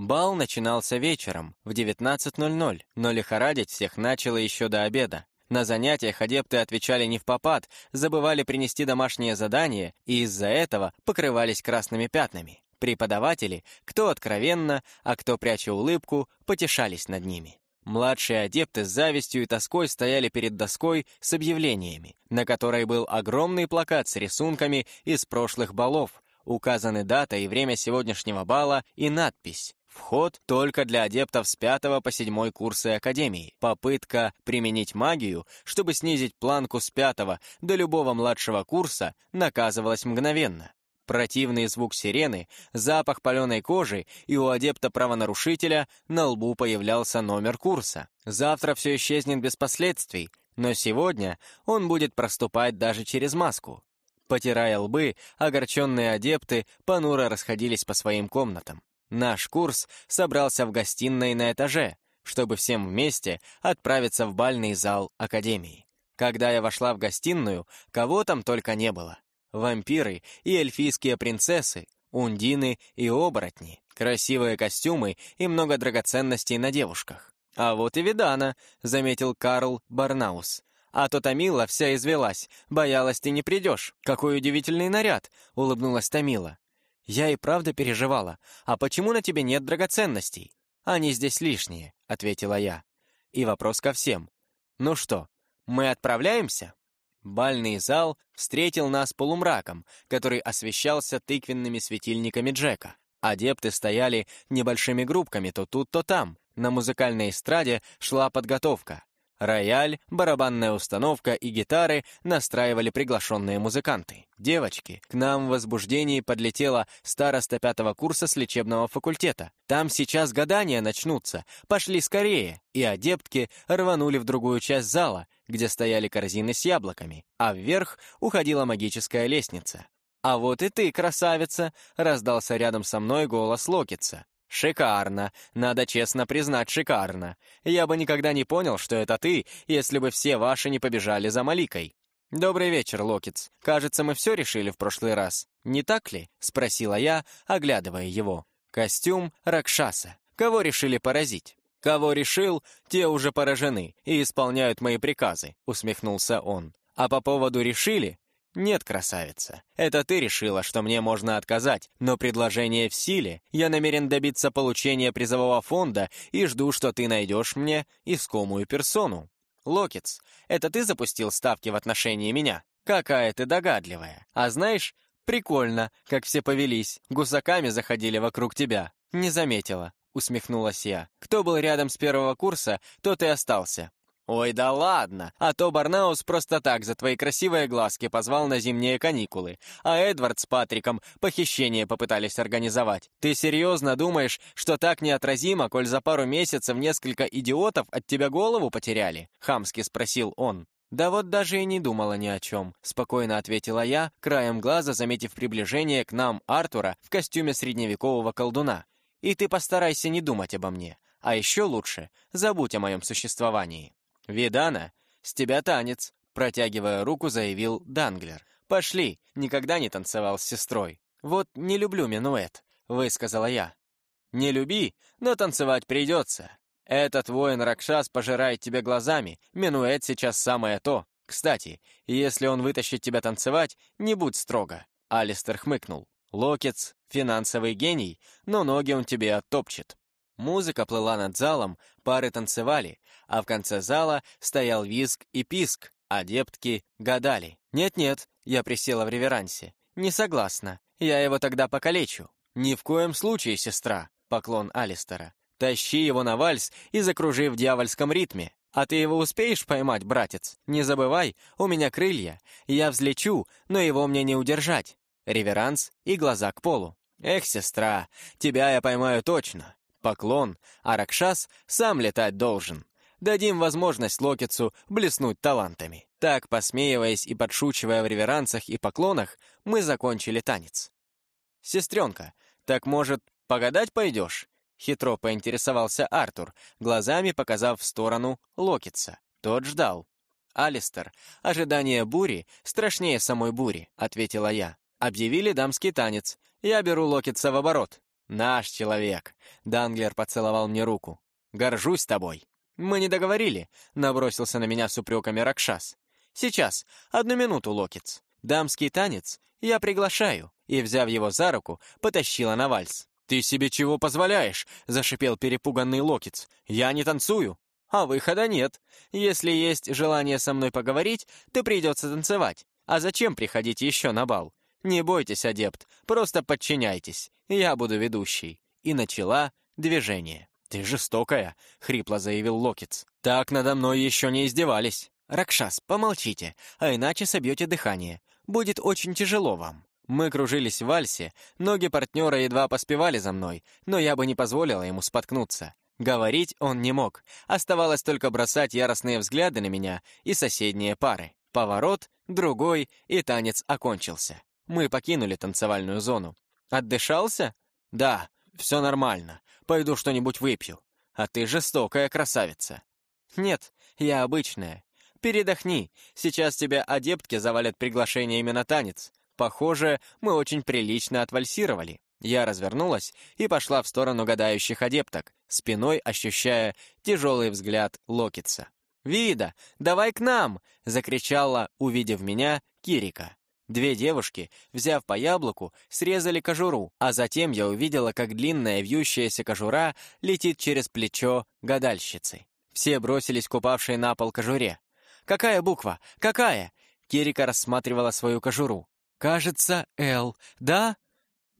Бал начинался вечером, в 19.00, но лихорадить всех начало еще до обеда. На занятиях адепты отвечали не в попад, забывали принести домашнее задание и из-за этого покрывались красными пятнами. Преподаватели, кто откровенно, а кто пряча улыбку, потешались над ними. Младшие адепты с завистью и тоской стояли перед доской с объявлениями, на которой был огромный плакат с рисунками из прошлых балов, указаны дата и время сегодняшнего бала и надпись Вход только для адептов с пятого по седьмой курсы Академии. Попытка применить магию, чтобы снизить планку с пятого до любого младшего курса, наказывалась мгновенно. Противный звук сирены, запах паленой кожи, и у адепта-правонарушителя на лбу появлялся номер курса. Завтра все исчезнет без последствий, но сегодня он будет проступать даже через маску. Потирая лбы, огорченные адепты понуро расходились по своим комнатам. Наш курс собрался в гостиной на этаже, чтобы всем вместе отправиться в бальный зал Академии. Когда я вошла в гостиную, кого там только не было. Вампиры и эльфийские принцессы, ундины и оборотни, красивые костюмы и много драгоценностей на девушках. «А вот и Видана», — заметил Карл Барнаус. «А то Томила вся извелась, боялась ты не придешь. Какой удивительный наряд!» — улыбнулась Томила. «Я и правда переживала. А почему на тебе нет драгоценностей?» «Они здесь лишние», — ответила я. И вопрос ко всем. «Ну что, мы отправляемся?» Бальный зал встретил нас полумраком, который освещался тыквенными светильниками Джека. Адепты стояли небольшими группками то тут, то там. На музыкальной эстраде шла подготовка. Рояль, барабанная установка и гитары настраивали приглашенные музыканты. Девочки, к нам в возбуждении подлетела староста пятого курса с лечебного факультета. Там сейчас гадания начнутся, пошли скорее. И адептки рванули в другую часть зала, где стояли корзины с яблоками, а вверх уходила магическая лестница. «А вот и ты, красавица!» — раздался рядом со мной голос Локица. «Шикарно. Надо честно признать, шикарно. Я бы никогда не понял, что это ты, если бы все ваши не побежали за Маликой». «Добрый вечер, Локиц. Кажется, мы все решили в прошлый раз. Не так ли?» — спросила я, оглядывая его. «Костюм Ракшаса. Кого решили поразить?» «Кого решил, те уже поражены и исполняют мои приказы», — усмехнулся он. «А по поводу решили, «Нет, красавица, это ты решила, что мне можно отказать, но предложение в силе. Я намерен добиться получения призового фонда и жду, что ты найдешь мне искомую персону. Локетс, это ты запустил ставки в отношении меня? Какая ты догадливая. А знаешь, прикольно, как все повелись, гусаками заходили вокруг тебя. Не заметила, усмехнулась я. Кто был рядом с первого курса, тот и остался. «Ой, да ладно! А то Барнаус просто так за твои красивые глазки позвал на зимние каникулы, а Эдвард с Патриком похищение попытались организовать. Ты серьезно думаешь, что так неотразимо, коль за пару месяцев несколько идиотов от тебя голову потеряли?» — хамски спросил он. «Да вот даже и не думала ни о чем», — спокойно ответила я, краем глаза заметив приближение к нам Артура в костюме средневекового колдуна. «И ты постарайся не думать обо мне. А еще лучше, забудь о моем существовании». «Видана, с тебя танец», — протягивая руку, заявил Данглер. «Пошли, никогда не танцевал с сестрой». «Вот не люблю минуэт», — высказала я. «Не люби, но танцевать придется. Этот воин Ракшас пожирает тебя глазами, минуэт сейчас самое то. Кстати, если он вытащит тебя танцевать, не будь строго». Алистер хмыкнул. «Локец — финансовый гений, но ноги он тебе оттопчет». Музыка плыла над залом, пары танцевали, а в конце зала стоял визг и писк, адептки гадали. «Нет-нет», — я присела в реверансе. «Не согласна. Я его тогда покалечу». «Ни в коем случае, сестра», — поклон Алистера. «Тащи его на вальс и закружи в дьявольском ритме. А ты его успеешь поймать, братец? Не забывай, у меня крылья. Я взлечу, но его мне не удержать». Реверанс и глаза к полу. «Эх, сестра, тебя я поймаю точно. Поклон, а Ракшас сам летать должен. Дадим возможность Локицу блеснуть талантами. Так, посмеиваясь и подшучивая в реверансах и поклонах, мы закончили танец. «Сестренка, так, может, погадать пойдешь?» Хитро поинтересовался Артур, глазами показав в сторону Локица. Тот ждал. «Алистер, ожидание бури страшнее самой бури», — ответила я. «Объявили дамский танец. Я беру Локица в оборот. «Наш человек!» — Данглер поцеловал мне руку. «Горжусь тобой!» «Мы не договорили», — набросился на меня с упреками Ракшас. «Сейчас, одну минуту, Локиц. Дамский танец я приглашаю», и, взяв его за руку, потащила на вальс. «Ты себе чего позволяешь?» — зашипел перепуганный Локиц. «Я не танцую». «А выхода нет. Если есть желание со мной поговорить, то придется танцевать. А зачем приходить еще на бал? Не бойтесь, адепт, просто подчиняйтесь. Я буду ведущей». И начала движение. «Ты жестокая», — хрипло заявил Локиц. «Так надо мной еще не издевались». «Ракшас, помолчите, а иначе собьете дыхание. Будет очень тяжело вам». Мы кружились в вальсе, ноги партнера едва поспевали за мной, но я бы не позволила ему споткнуться. Говорить он не мог, оставалось только бросать яростные взгляды на меня и соседние пары. Поворот, другой, и танец окончился. Мы покинули танцевальную зону. «Отдышался?» «Да, все нормально. Пойду что-нибудь выпью. А ты жестокая красавица». «Нет, я обычная. Передохни. Сейчас тебя адептки завалят приглашениями на танец. Похоже, мы очень прилично отвальсировали. Я развернулась и пошла в сторону гадающих адепток, спиной ощущая тяжелый взгляд Локица. «Вида, давай к нам!» — закричала, увидев меня, Кирика. Две девушки, взяв по яблоку, срезали кожуру, а затем я увидела, как длинная вьющаяся кожура летит через плечо гадальщицы. Все бросились к упавшей на пол кожуре. «Какая буква? Какая?» Кирика рассматривала свою кожуру. «Кажется, Л, да?»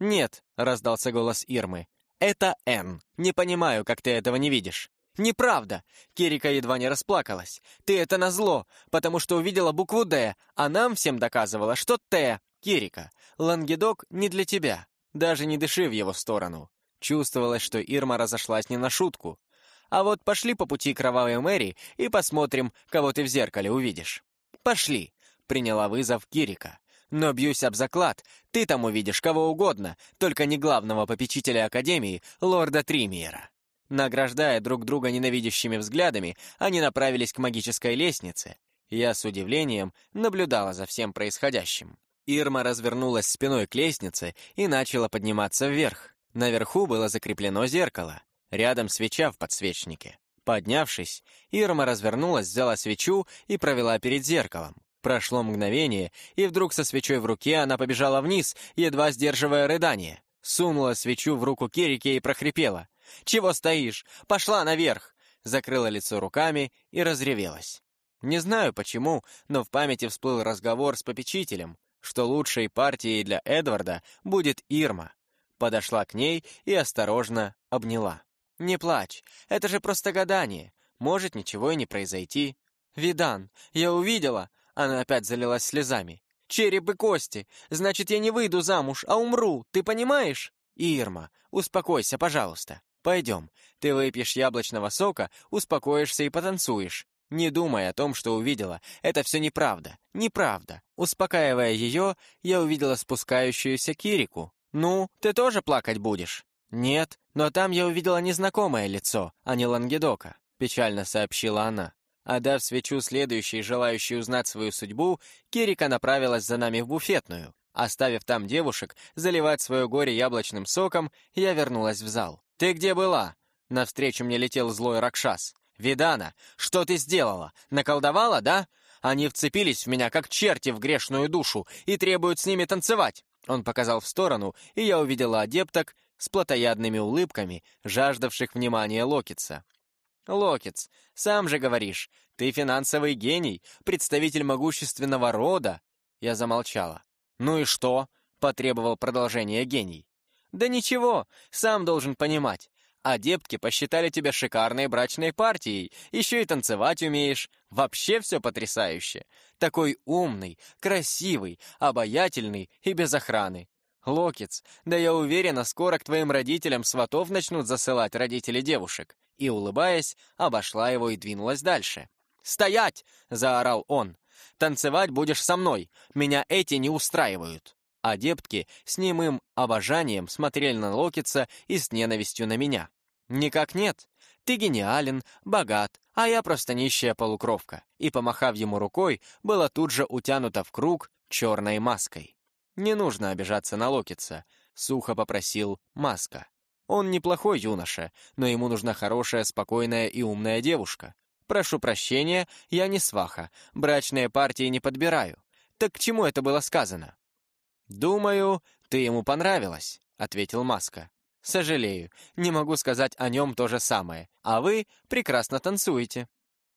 «Нет», — раздался голос Ирмы. «Это Н. Не понимаю, как ты этого не видишь». «Неправда!» Кирика едва не расплакалась. «Ты это назло, потому что увидела букву «Д», а нам всем доказывала, что «Т». Кирика, лангедок не для тебя. Даже не дыши в его сторону». Чувствовалось, что Ирма разошлась не на шутку. «А вот пошли по пути кровавой Мэри и посмотрим, кого ты в зеркале увидишь». «Пошли», — приняла вызов Кирика. «Но бьюсь об заклад, ты там увидишь кого угодно, только не главного попечителя Академии, лорда Тримиера». Награждая друг друга ненавидящими взглядами, они направились к магической лестнице. Я с удивлением наблюдала за всем происходящим. Ирма развернулась спиной к лестнице и начала подниматься вверх. Наверху было закреплено зеркало. Рядом свеча в подсвечнике. Поднявшись, Ирма развернулась, взяла свечу и провела перед зеркалом. Прошло мгновение, и вдруг со свечой в руке она побежала вниз, едва сдерживая рыдание. Сунула свечу в руку Керике и прохрипела. «Чего стоишь? Пошла наверх!» Закрыла лицо руками и разревелась. Не знаю почему, но в памяти всплыл разговор с попечителем, что лучшей партией для Эдварда будет Ирма. Подошла к ней и осторожно обняла. «Не плачь, это же просто гадание. Может ничего и не произойти». «Видан, я увидела!» Она опять залилась слезами. «Череп и кости! Значит, я не выйду замуж, а умру, ты понимаешь?» «Ирма, успокойся, пожалуйста. Пойдем, ты выпьешь яблочного сока, успокоишься и потанцуешь. Не думай о том, что увидела. Это все неправда. Неправда. Успокаивая ее, я увидела спускающуюся Кирику. «Ну, ты тоже плакать будешь?» «Нет, но там я увидела незнакомое лицо, а не Лангедока», — печально сообщила она. Отдав свечу следующей, желающей узнать свою судьбу, Кирика направилась за нами в буфетную. Оставив там девушек заливать свое горе яблочным соком, я вернулась в зал. «Ты где была?» Навстречу мне летел злой Ракшас. «Видана, что ты сделала? Наколдовала, да? Они вцепились в меня, как черти в грешную душу, и требуют с ними танцевать!» Он показал в сторону, и я увидела адепток с плотоядными улыбками, жаждавших внимания Локица. «Локиц, сам же говоришь, ты финансовый гений, представитель могущественного рода!» Я замолчала. «Ну и что?» — потребовал продолжение гений. «Да ничего, сам должен понимать. Адептки посчитали тебя шикарной брачной партией, еще и танцевать умеешь. Вообще все потрясающе. Такой умный, красивый, обаятельный и без охраны. Локиц, да я уверена, скоро к твоим родителям сватов начнут засылать родители девушек». И, улыбаясь, обошла его и двинулась дальше. «Стоять!» — заорал он. «Танцевать будешь со мной. Меня эти не устраивают». Адептки с немым обожанием смотрели на Локица и с ненавистью на меня. «Никак нет. Ты гениален, богат, а я просто нищая полукровка». И, помахав ему рукой, была тут же утянута в круг черной маской. «Не нужно обижаться на Локица», — сухо попросил Маска. Он неплохой юноша, но ему нужна хорошая, спокойная и умная девушка. Прошу прощения, я не сваха, брачные партии не подбираю. Так к чему это было сказано? «Думаю, ты ему понравилась», — ответил Маска. «Сожалею, не могу сказать о нем то же самое, а вы прекрасно танцуете».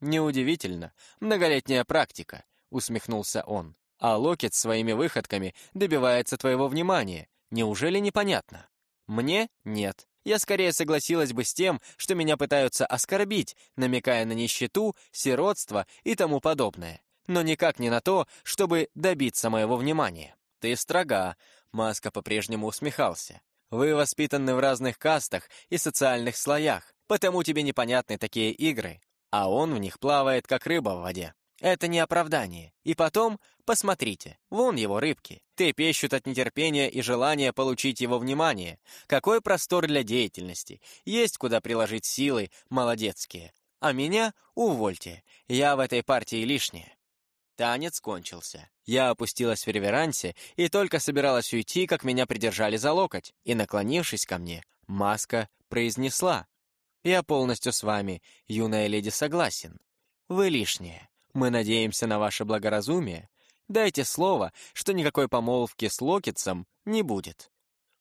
«Неудивительно, многолетняя практика», — усмехнулся он. «А Локет своими выходками добивается твоего внимания. Неужели непонятно?» «Мне — нет. Я скорее согласилась бы с тем, что меня пытаются оскорбить, намекая на нищету, сиротство и тому подобное, но никак не на то, чтобы добиться моего внимания». «Ты строга», — Маска по-прежнему усмехался. «Вы воспитаны в разных кастах и социальных слоях, потому тебе непонятны такие игры, а он в них плавает, как рыба в воде. Это не оправдание. И потом, посмотрите, вон его рыбки. Трепещут от нетерпения и желания получить его внимание. Какой простор для деятельности. Есть куда приложить силы молодецкие. А меня увольте. Я в этой партии лишняя. Танец кончился. Я опустилась в реверансе и только собиралась уйти, как меня придержали за локоть, и, наклонившись ко мне, маска произнесла. «Я полностью с вами, юная леди, согласен. Вы лишние. Мы надеемся на ваше благоразумие. Дайте слово, что никакой помолвки с Локетсом не будет.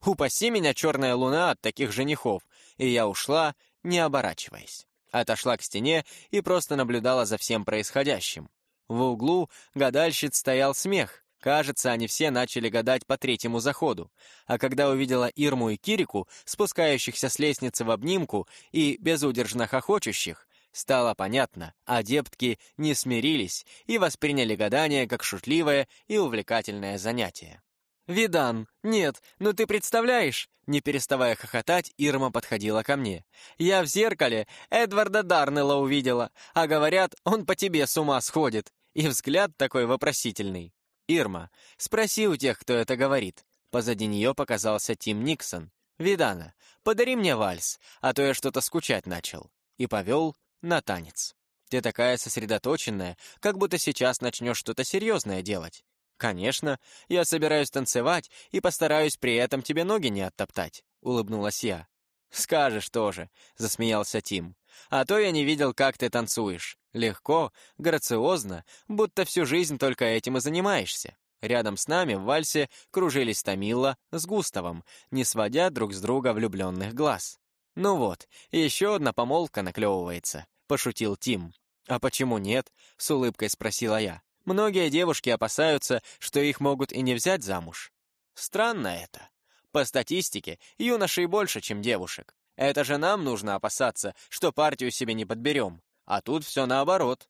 Упаси меня, черная луна, от таких женихов!» И я ушла, не оборачиваясь. Отошла к стене и просто наблюдала за всем происходящим. В углу гадальщиц стоял смех. Кажется, они все начали гадать по третьему заходу. А когда увидела Ирму и Кирику, спускающихся с лестницы в обнимку и безудержно хохочущих, стало понятно, адептки не смирились и восприняли гадание как шутливое и увлекательное занятие. «Видан, нет, ну ты представляешь?» Не переставая хохотать, Ирма подходила ко мне. «Я в зеркале Эдварда Дарнелла увидела, а говорят, он по тебе с ума сходит. И взгляд такой вопросительный. «Ирма, спроси у тех, кто это говорит». Позади нее показался Тим Никсон. «Видана, подари мне вальс, а то я что-то скучать начал». И повел на танец. «Ты такая сосредоточенная, как будто сейчас начнешь что-то серьезное делать». «Конечно, я собираюсь танцевать и постараюсь при этом тебе ноги не оттоптать», — улыбнулась я. «Скажешь тоже», — засмеялся Тим. «А то я не видел, как ты танцуешь. Легко, грациозно, будто всю жизнь только этим и занимаешься». Рядом с нами в вальсе кружились Томила с Густавом, не сводя друг с друга влюбленных глаз. «Ну вот, еще одна помолвка наклевывается», — пошутил Тим. «А почему нет?» — с улыбкой спросила я. «Многие девушки опасаются, что их могут и не взять замуж». «Странно это. По статистике, юношей больше, чем девушек. Это же нам нужно опасаться, что партию себе не подберем. А тут все наоборот.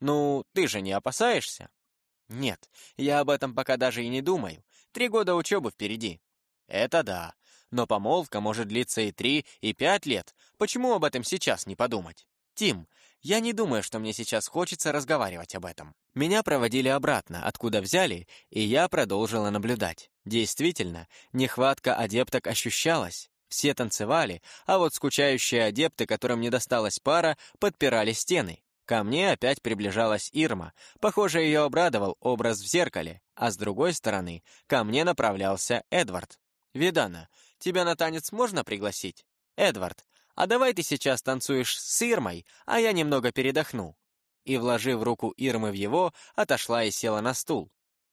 Ну, ты же не опасаешься? Нет, я об этом пока даже и не думаю. Три года учебы впереди. Это да. Но помолвка может длиться и три, и пять лет. Почему об этом сейчас не подумать? Тим, я не думаю, что мне сейчас хочется разговаривать об этом. Меня проводили обратно, откуда взяли, и я продолжила наблюдать. Действительно, нехватка адепток ощущалась. Все танцевали, а вот скучающие адепты, которым не досталась пара, подпирали стены. Ко мне опять приближалась Ирма. Похоже, ее обрадовал образ в зеркале. А с другой стороны, ко мне направлялся Эдвард. «Видана, тебя на танец можно пригласить?» «Эдвард, а давай ты сейчас танцуешь с Ирмой, а я немного передохну». И, вложив руку Ирмы в его, отошла и села на стул.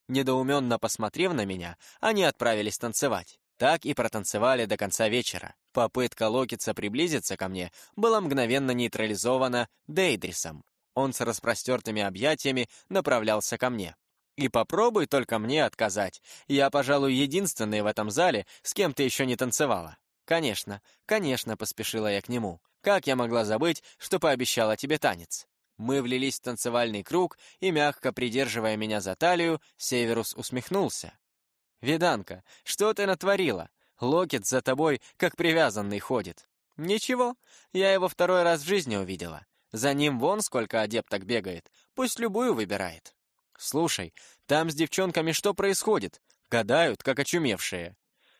Недоуменно посмотрев на меня, они отправились танцевать. Так и протанцевали до конца вечера. Попытка Локица приблизиться ко мне была мгновенно нейтрализована Дейдрисом. Он с распростертыми объятиями направлялся ко мне. И попробуй только мне отказать. Я, пожалуй, единственный в этом зале, с кем ты еще не танцевала. «Конечно, конечно», — поспешила я к нему. «Как я могла забыть, что пообещала тебе танец?» Мы влились в танцевальный круг, и, мягко придерживая меня за талию, Северус усмехнулся. «Виданка, что ты натворила? Локет за тобой, как привязанный, ходит». «Ничего, я его второй раз в жизни увидела. За ним вон сколько адепток бегает, пусть любую выбирает». «Слушай, там с девчонками что происходит? Гадают, как очумевшие.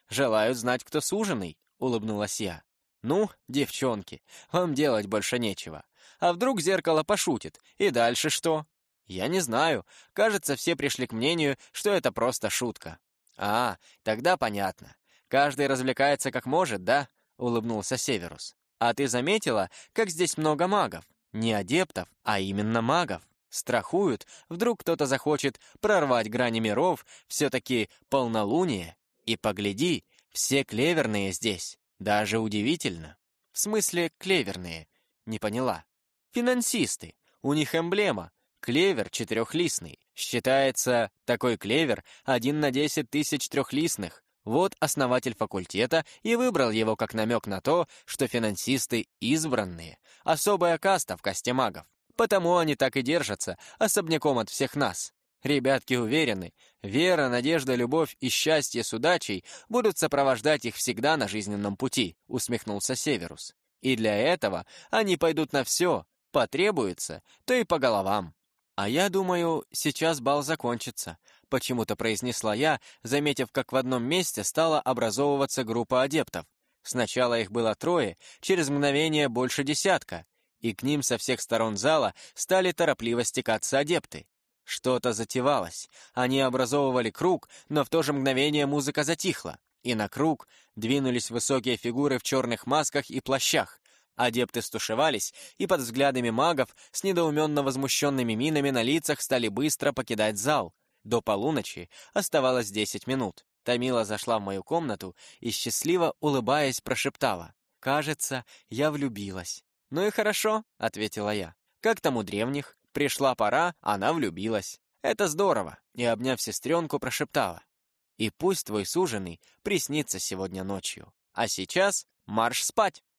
Желают знать, кто суженый. — улыбнулась я. «Ну, девчонки, вам делать больше нечего. А вдруг зеркало пошутит? И дальше что?» «Я не знаю. Кажется, все пришли к мнению, что это просто шутка». «А, тогда понятно. Каждый развлекается как может, да? улыбнулся Северус. «А ты заметила, как здесь много магов? Не адептов, а именно магов. Страхуют, вдруг кто-то захочет прорвать грани миров, все-таки полнолуние. И погляди, все клеверные здесь. Даже удивительно. В смысле клеверные? Не поняла. Финансисты. У них эмблема. Клевер четырехлистный. Считается, такой клевер один на десять тысяч трехлистных. Вот основатель факультета и выбрал его как намек на то, что финансисты избранные, особая каста в касте магов. Потому они так и держатся, особняком от всех нас. Ребятки уверены, вера, надежда, любовь и счастье с удачей будут сопровождать их всегда на жизненном пути, усмехнулся Северус. И для этого они пойдут на все, потребуется, то и по головам. «А я думаю, сейчас бал закончится», — почему-то произнесла я, заметив, как в одном месте стала образовываться группа адептов. Сначала их было трое, через мгновение больше десятка, и к ним со всех сторон зала стали торопливо стекаться адепты. Что-то затевалось. Они образовывали круг, но в то же мгновение музыка затихла, и на круг двинулись высокие фигуры в черных масках и плащах, Адепты стушевались, и под взглядами магов с недоуменно возмущенными минами на лицах стали быстро покидать зал. До полуночи оставалось десять минут. Тамила зашла в мою комнату и, счастливо улыбаясь, прошептала. «Кажется, я влюбилась». «Ну и хорошо», — ответила я. «Как там у древних? Пришла пора, она влюбилась. Это здорово», — и, обняв сестренку, прошептала. «И пусть твой суженый приснится сегодня ночью. А сейчас марш спать!»